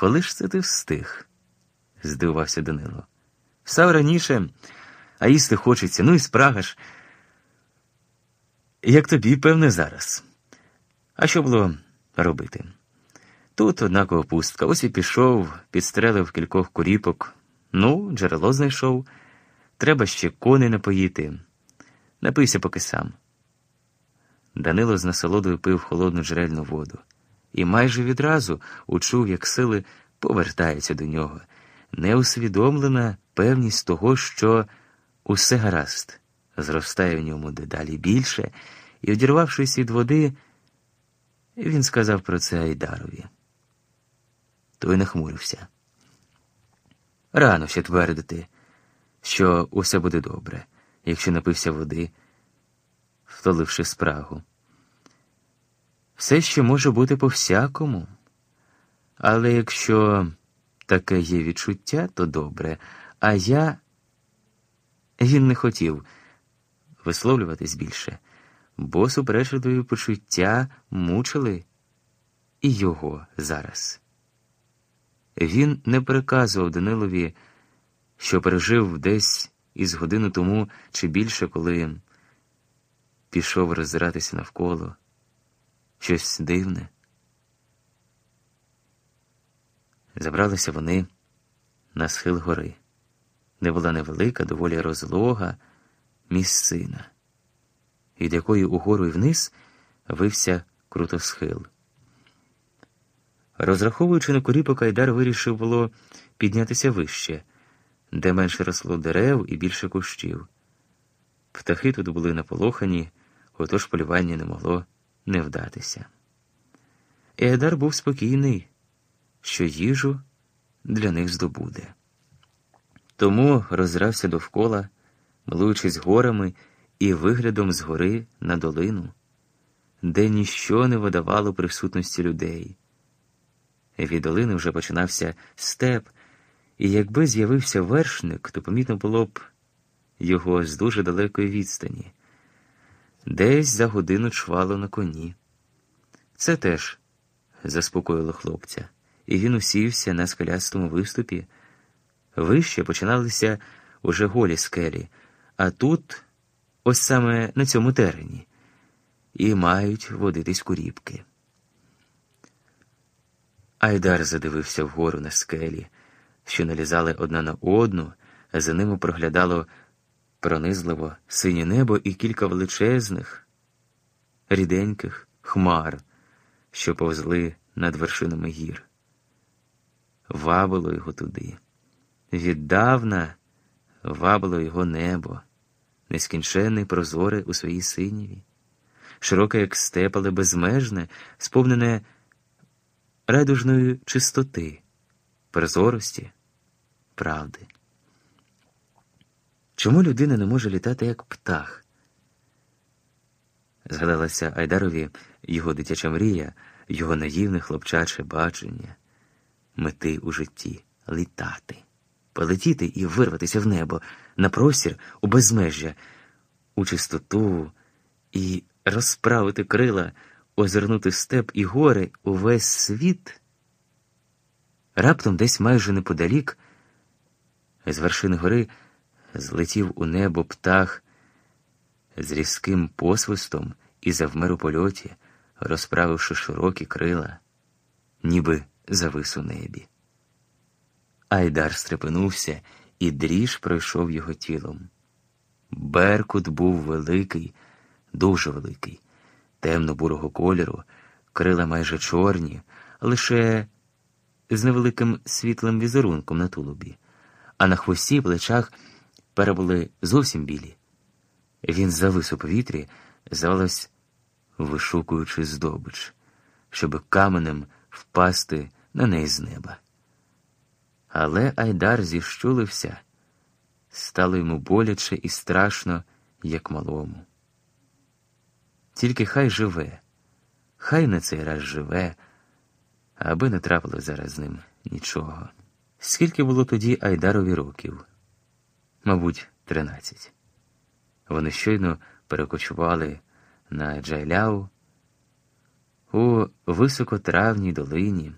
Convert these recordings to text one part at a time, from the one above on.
коли ж це ти встиг? здивувався Данило. Встав раніше, а їсти хочеться, ну і спрагаш. Як тобі, певне, зараз. А що було робити? Тут однаково пустка. Ось і пішов, підстрелив кількох куріпок. Ну, джерело знайшов. Треба ще коней напоїти. Напийся поки сам. Данило з насолодою пив холодну джерельну воду і майже відразу учув, як сили повертаються до нього, неусвідомлена певність того, що усе гаразд, зростає в ньому дедалі більше, і, одірвавшись від води, він сказав про це Айдарові. Той нахмурився. Рано ще твердити, що усе буде добре, якщо напився води, втоливши спрагу. Все ще може бути по всякому, але якщо таке є відчуття, то добре, а я він не хотів висловлюватись більше, бо суперечливі почуття мучили і його зараз. Він не переказував Данилові, що пережив десь із годину тому чи більше, коли пішов роззиратися навколо щось дивне. Забралися вони на схил гори, де була невелика, доволі розлога місцина, від якої угору і вниз вився крутосхил. Розраховуючи на куріпок, Айдар вирішив було піднятися вище, де менше росло дерев і більше кущів. Птахи тут були наполохані, отож полювання не могло не вдатися. Едар був спокійний, що їжу для них здобуде. Тому розрався довкола, милуючись горами і виглядом згори на долину, де ніщо не видавало присутності людей. Від долини вже починався степ, і якби з'явився вершник, то помітно було б його з дуже далекої відстані десь за годину чвало на коні. Це теж заспокоїло хлопця, і він усівся на скелястому виступі. Вище починалися уже голі скелі, а тут, ось саме на цьому терені, і мають водитись куріпки. Айдар задивився вгору на скелі, що налізали одна на одну, за ними проглядало пронизливо синє небо і кілька величезних, ріденьких хмар, що повзли над вершинами гір. Вабило його туди. Віддавна вабило його небо, нескінченне прозоре у своїй синіві, широке, як степ, але безмежне, сповнене радужної чистоти, прозорості, правди. Чому людина не може літати як птах? Згадалася Айдарові його дитяча мрія, його наївне хлопчаче бачення, мети у житті літати, полетіти і вирватися в небо, на простір у безмежжя, у чистоту і розправити крила, озирнути степ і гори увесь світ. Раптом десь майже неподалік, з вершини гори злетів у небо птах з різким посвистом і завмер у польоті, розправивши широкі крила, ніби завис у небі. Айдар стрепенувся, і дріж пройшов його тілом. Беркут був великий, дуже великий, темно-бурого кольору, крила майже чорні, лише з невеликим світлим візерунком на тулубі, а на хвості і плечах перебули зовсім білі. Він завис у повітрі, здавалось, вишукуючи здобич, щоб каменем впасти на неї з неба. Але Айдар зіщулився, стало йому боляче і страшно, як малому. Тільки хай живе, хай на цей раз живе, аби не трапило зараз з ним нічого. Скільки було тоді Айдарові років? Мабуть, тринадцять. Вони щойно перекочували на Джайляу у високотравній долині.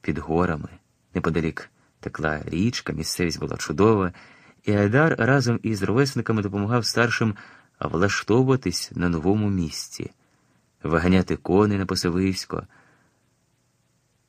під горами. Неподалік текла річка, місцевість була чудова, і Айдар разом із ровесниками допомагав старшим влаштовуватись на новому місці, виганяти коней на Посивисько,